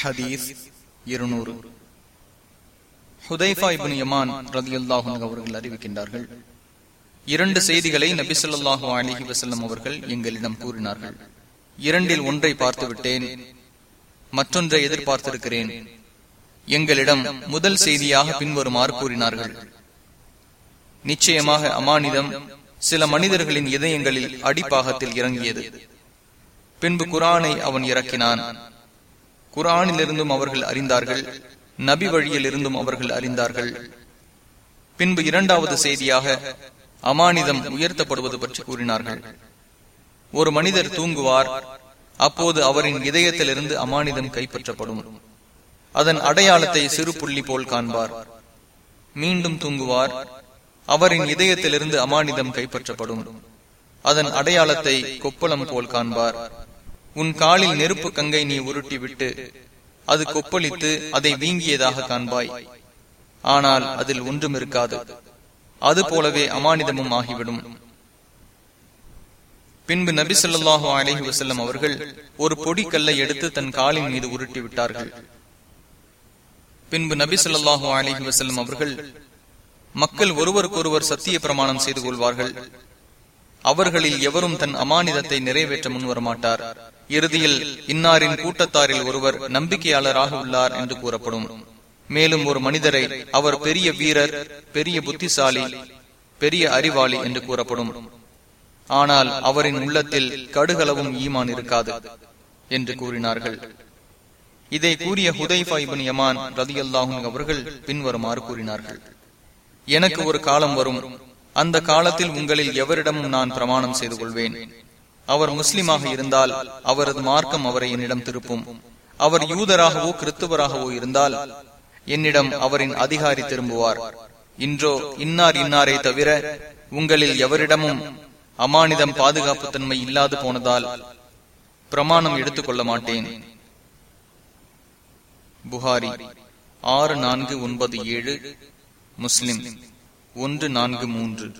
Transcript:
ஹதீஸ் இருநூறு. ஹுதைஃபா இபின் யமான் ரதியுல்லாஹு அவர்கள் அறிவிக்கின்றார்கள் இரண்டு செய்திகளை நபிசல்லாஹு அலிஹி வசல்லம் அவர்கள் எங்களிடம் கூறினார்கள். இரண்டில் ஒன்றை பார்த்து விட்டேன் மற்றொன்றை எதிர்பார்த்திருக்கிறேன். எங்களிடம் முதல் செய்தியாக பின்வருமாறு கூறினார்கள். நிச்சயமாக அமானிதம் சில மனிதர்களின் இதயங்களில் அடிப்பாகத்தில் இறங்கியது. பின்பு குரானை அவன் இறக்கினான். குரானிலிருந்தும் அவர்கள் அறிந்தார்கள் நபி வழியில் இருந்தும் அவர்கள் அறிந்தார்கள். பின்பு இரண்டாவது செய்தியாக அமானிதம் உயர்த்தப்படுவது பற்றி கூறினார்கள். ஒரு மனிதர் தூங்குவார் அப்போது அவரின் இதயத்திலிருந்து அமானிதம் கைப்பற்றப்படும். அதன் அடையாளத்தை சிறு புள்ளி போல் காண்பார். மீண்டும் தூங்குவார் அவரின் இதயத்திலிருந்து அமானிதம் கைப்பற்றப்படும். அதன் அடையாளத்தை கொப்பளம் போல் காண்பார். உன் காலில் நெருப்பு கங்கை நீ உருட்டி விட்டு அது கொப்பளித்து அதை வீங்கியதாக காண்பாய். ஆனால் அதில் ஒன்றும் இருக்காது. அது போலவே அமானிதமும் ஆகிவிடும். பின்பு நபி சொல்லாஹு அலஹி வசல்லம் அவர்கள் ஒரு பொடிக்கல்லை எடுத்து தன் காலின் மீது உருட்டி விட்டார்கள் பின்பு நபி சொல்லாஹு அலஹி வசல்லம் அவர்கள் மக்கள் ஒருவருக்கொருவர் சத்திய பிரமாணம் செய்து கொள்வார்கள். அவர்களில் எவரும் தன் அமானிதத்தை நிறைவேற்ற முன்வரமாட்டார். இறுதியில் இன்னாரின் கூட்டத்தாரில் ஒருவர் நம்பிக்கையாளராக உள்ளார் என்று கூறப்படும். மேலும் ஒரு மனிதரை அவர் பெரிய வீரர் பெரிய புத்திசாலி பெரிய அறிவாளி என்று கூறப்படும். ஆனால் அவரின் உள்ளத்தில் கடுகளவும் ஈமான் இருக்காது என்று கூறினார்கள். இதை கூறிய ஹுதைஃபா இபின் யமான் ரதி அல்லாஹும் அவர்கள் பின்வருமாறு கூறினார்கள். எனக்கு ஒரு காலம் வரும். அந்த காலத்தில் உங்களில் எவரிடமும் நான் பிரமாணம் செய்து கொள்வேன். அவர் முஸ்லிமாக இருந்தால் அவரது மார்க்கம் அவரை என்னிடம் திருப்பும். அவர் யூதராகவோ கிறிஸ்துவராகவோ இருந்தால் என்னிடம் அவரின் அதிகாரி திரும்புவார். இன்றோ இன்னார் இன்னாரை தவிர உங்களில் எவரிடமும் அமானிதம் பாதுகாப்பு தன்மை இல்லாது போனதால் பிரமாணம் எடுத்துக் கொள்ள மாட்டேன். புகாரி ஆறு நான்கு ஒன்பது ஏழு முஸ்லிம் ஒன்று நான்கு மூன்று.